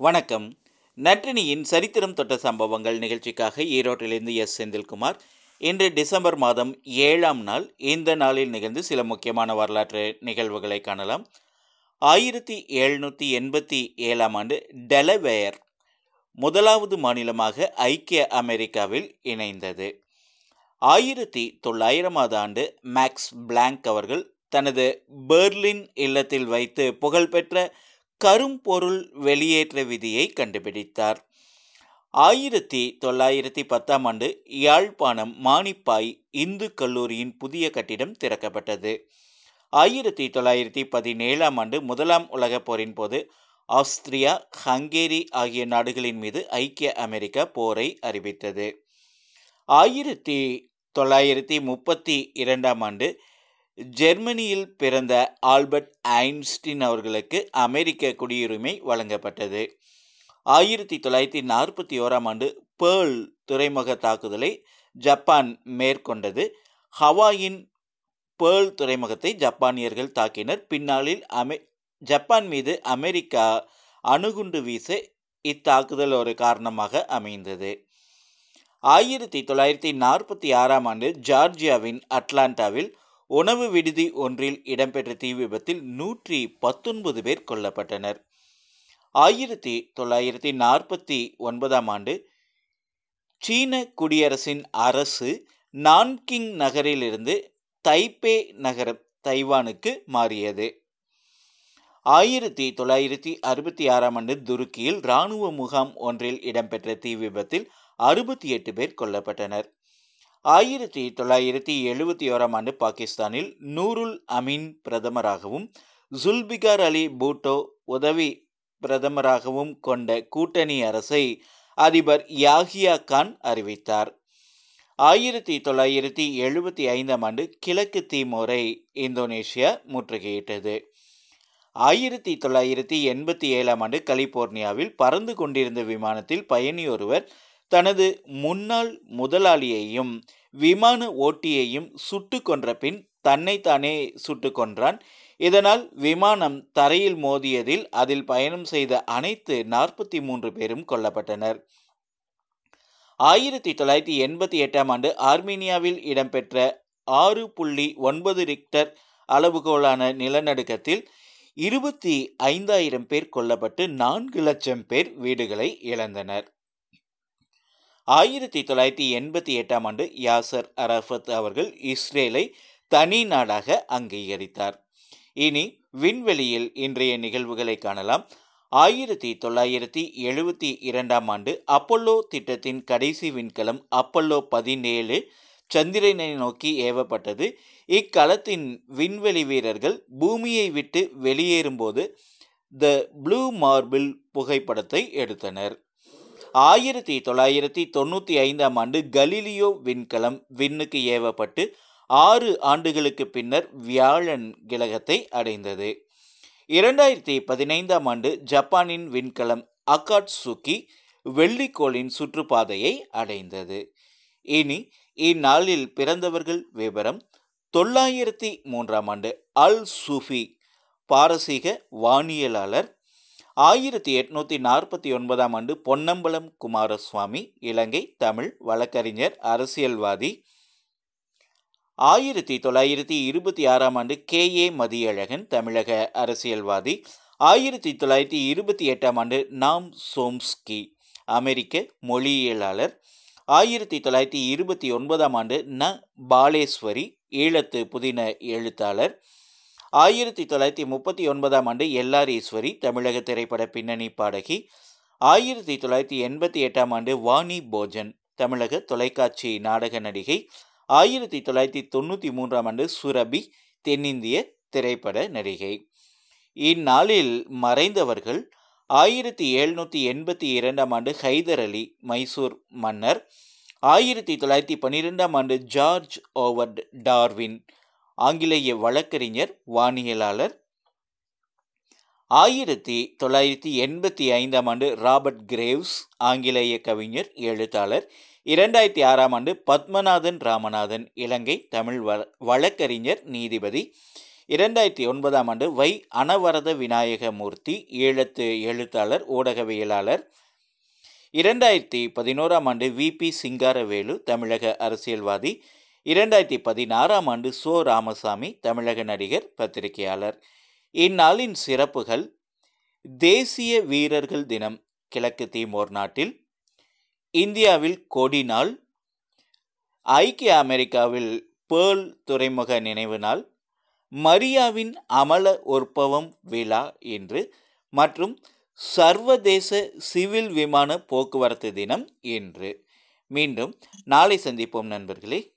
வணக்கம். நற்றினியின் சரித்திரம் தொட்ட சம்பவங்கள் நிகழ்ச்சிக்காக ஈரோட்டிலிருந்து எஸ். செந்தில்குமார். இன்று டிசம்பர் மாதம் ஏழாம் நாள். இந்த நாளில் நிகழ்ந்து சில முக்கியமான வரலாற்று நிகழ்வுகளை காணலாம். ஆயிரத்தி எழுநூற்றி எண்பத்தி ஏழாம் ஆண்டு டெலவேயர் முதலாவது மாநிலமாக ஐக்கிய அமெரிக்காவில் இணைந்தது. ஆயிரத்தி தொள்ளாயிரமாவது ஆண்டு மேக்ஸ் பிளாங்க் அவர்கள் தனது பெர்லின் இல்லத்தில் வைத்து புகழ்பெற்ற கரும்பொருள் வெளியேற்ற விதியை கண்டுபிடித்தார். ஆயிரத்தி தொள்ளாயிரத்தி பத்தாம் ஆண்டு யாழ்ப்பாணம் மானிப்பாய் இந்து கல்லூரியின் புதிய கட்டிடம் திறக்கப்பட்டது. ஆயிரத்தி தொள்ளாயிரத்தி பதினேழாம் ஆண்டு முதலாம் உலகப் போரின் போது ஆஸ்திரியா ஹங்கேரி ஆகிய நாடுகளின் மீது ஐக்கிய அமெரிக்கா போரை அறிவித்தது. ஆயிரத்தி தொள்ளாயிரத்தி முப்பத்தி இரண்டாம் ஆண்டு ஜெர்மனியில் பிறந்த ஆல்பர்ட் ஐன்ஸ்டீன் அவர்களுக்கு அமெரிக்க குடியுரிமை வழங்கப்பட்டது. ஆயிரத்தி தொள்ளாயிரத்தி நாற்பத்தி ஓராம் ஆண்டு பேர்ல் துறைமுக தாக்குதலை ஜப்பான் மேற்கொண்டது. ஹவாயின் பேர்ல் துறைமுகத்தை ஜப்பானியர்கள் தாக்கினர். பின்னாளில் அமெ ஜப்பான் மீது அமெரிக்கா அணுகுண்டு வீச இத்தாக்குதல் ஒரு காரணமாக அமைந்தது. ஆயிரத்தி தொள்ளாயிரத்தி நாற்பத்தி ஆறாம் ஆண்டு ஜார்ஜியாவின் அட்லாண்டாவில் உணவு விடுதி ஒன்றில் இடம்பெற்ற தீ விபத்தில் நூற்றி பத்தொன்பது பேர் கொல்லப்பட்டனர். ஆயிரத்தி தொள்ளாயிரத்தி நாற்பத்தி ஒன்பதாம் ஆண்டு சீன குடியரசின் அரசு நான்கிங் நகரிலிருந்து தைப்பே நகர தைவானுக்கு மாறியது. ஆயிரத்தி தொள்ளாயிரத்தி அறுபத்தி ஆறாம் ஆண்டு துருக்கியில் இராணுவ முகாம் ஒன்றில் இடம்பெற்ற தீ விபத்தில் அறுபத்தி எட்டு பேர் கொல்லப்பட்டனர். ஆயிரத்தி தொள்ளாயிரத்தி எழுபத்தி ஓராம் ஆண்டு பாகிஸ்தானில் நூருல் அமீன் பிரதமராகவும் ஜுல்பிகார் அலி பூட்டோ உதவி பிரதமராகவும் கொண்ட கூட்டணி அரசை அதிபர் யாகியா கான் அறிவித்தார். ஆயிரத்தி தொள்ளாயிரத்தி எழுபத்தி ஐந்தாம் ஆண்டு கிழக்கு தீமோரை இந்தோனேஷியா முற்றுகையிட்டது. ஆயிரத்தி தொள்ளாயிரத்தி எண்பத்தி ஏழாம் ஆண்டு கலிபோர்னியாவில் பறந்து கொண்டிருந்த விமானத்தில் பயணி ஒருவர் தனது முன்னாள் முதலாளியையும் விமான ஓட்டியையும் சுட்டு கொன்ற பின் தன்னைத்தானே சுட்டு கொன்றான். இதனால் விமானம் தரையில் மோதியதில் அதில் பயணம் செய்த அனைத்து நாற்பத்தி மூன்று பேரும் கொல்லப்பட்டனர். ஆயிரத்தி தொள்ளாயிரத்தி எண்பத்தி எட்டாம் ஆண்டு ஆர்மீனியாவில் இடம்பெற்ற ஆறு புள்ளி ஒன்பது ரிக்டர் அளவுகோலான நிலநடுக்கத்தில் இருபத்தி ஐந்தாயிரம் பேர் கொல்லப்பட்டு நான்கு லட்சம் பேர் வீடுகளை இழந்தனர். ஆயிரத்தி தொள்ளாயிரத்தி எண்பத்தி எட்டாம் ஆண்டு யாசர் அரஃபத் அவர்கள் இஸ்ரேலை தனி நாடாக அங்கீகரித்தார். இனி விண்வெளியில் இன்றைய நிகழ்வுகளை காணலாம். ஆயிரத்தி தொள்ளாயிரத்தி எழுபத்தி இரண்டாம் ஆண்டு அப்பல்லோ திட்டத்தின் கடைசி விண்கலம் அப்பல்லோ பதினேழு சந்திரனை நோக்கி ஏவப்பட்டது. இக்களத்தின் விண்வெளி வீரர்கள் பூமியை விட்டு வெளியேறும்போது த ப்ளூ மார்பிள் புகைப்படத்தை எடுத்தனர். ஆயிரத்தி தொள்ளாயிரத்தி தொண்ணூற்றி ஐந்தாம் ஆண்டு கலீலியோ விண்கலம் விண்ணுக்கு ஏவப்பட்டு ஆறு ஆண்டுகளுக்கு பின்னர் வியாழன் கிழகத்தை அடைந்தது. இரண்டாயிரத்தி பதினைந்தாம் ஆண்டு ஜப்பானின் விண்கலம் அகாட்சுகி வெள்ளிக்கோளின் சுற்றுப்பாதையை அடைந்தது. இனி இந்நாளில் பிறந்தவர்கள் விவரம் தொள்ளாயிரத்தி மூன்றாம் ஆண்டு அல் சூஃபி பாரசீக வானியலாளர் ஆயிரத்தி எட்நூற்றி நாற்பத்தி ஒன்பதாம் ஆண்டு பொன்னம்பலம் குமாரசுவாமி இலங்கை தமிழ் வழக்கறிஞர் அரசியல்வாதி. ஆயிரத்தி தொள்ளாயிரத்தி இருபத்தி ஆறாம் ஆண்டு கே. ஏ. மதியழகன் தமிழக அரசியல்வாதி. ஆயிரத்தி தொள்ளாயிரத்தி இருபத்தி எட்டாம் ஆண்டு நாம் சோம்ஸ்கி அமெரிக்க மொழியியலாளர். ஆயிரத்தி தொள்ளாயிரத்தி இருபத்தி ஒன்பதாம் ஆண்டு ந. பாலேஸ்வரி ஈழத்து புதின எழுத்தாளர். ஆயிரத்தி தொள்ளாயிரத்தி முப்பத்தி ஒன்பதாம் ஆண்டு எல்ஆர் ஈஸ்வரி தமிழக திரைப்பட பின்னணி பாடகி. ஆயிரத்தி தொள்ளாயிரத்தி எண்பத்தி எட்டாம் ஆண்டு வாணி போஜன் தமிழக தொலைக்காட்சி நாடக நடிகை. ஆயிரத்தி தொள்ளாயிரத்தி தொண்ணூற்றி மூன்றாம் ஆண்டு சுரபி தென்னிந்திய திரைப்பட நடிகை. இந்நாளில் மறைந்தவர்கள் ஆயிரத்தி எழுநூற்றி எண்பத்தி இரண்டாம் ஆண்டு ஹைதர் அலி மைசூர் மன்னர். ஆயிரத்தி தொள்ளாயிரத்தி பன்னிரெண்டாம் ஆண்டு ஜார்ஜ் ஓவர்ட் டார்வின் ஆங்கிலேய வழக்கறிஞர் வானியலாளர். ஆயிரத்தி தொள்ளாயிரத்தி எண்பத்தி ஐந்தாம் ஆண்டு ராபர்ட் கிரேவ்ஸ் ஆங்கிலேய கவிஞர் எழுத்தாளர். இரண்டாயிரத்தி ஆறாம் ஆண்டு பத்மநாதன் ராமநாதன் இலங்கை தமிழ் வ வழக்கறிஞர் நீதிபதி. இரண்டாயிரத்தி ஒன்பதாம் ஆண்டு வை அனவரத விநாயகமூர்த்தி ஈழத்து எழுத்தாளர் ஊடகவியலாளர். இரண்டாயிரத்தி பதினோராம் ஆண்டு விபி சிங்காரவேலு தமிழக அரசியல்வாதி. இரண்டாயிரத்தி பதினாறாம் ஆண்டு சோ ராமசாமி தமிழக நடிகர் பத்திரிகையாளர். இந்நாளின் சிறப்புகள் தேசிய வீரர்கள் தினம் கிழக்கு தீமோர் நாட்டில் இந்தியாவில் கொடி நாள் ஐக்கிய அமெரிக்காவில் பேர்ல் துறைமுக நினைவு நாள் மரியாவின் அமல உற்பவம் விழா இன்று மற்றும் சர்வதேச சிவில் விமான போக்குவரத்து தினம் இன்று. மீண்டும் நாளை சந்திப்போம் நண்பர்களே.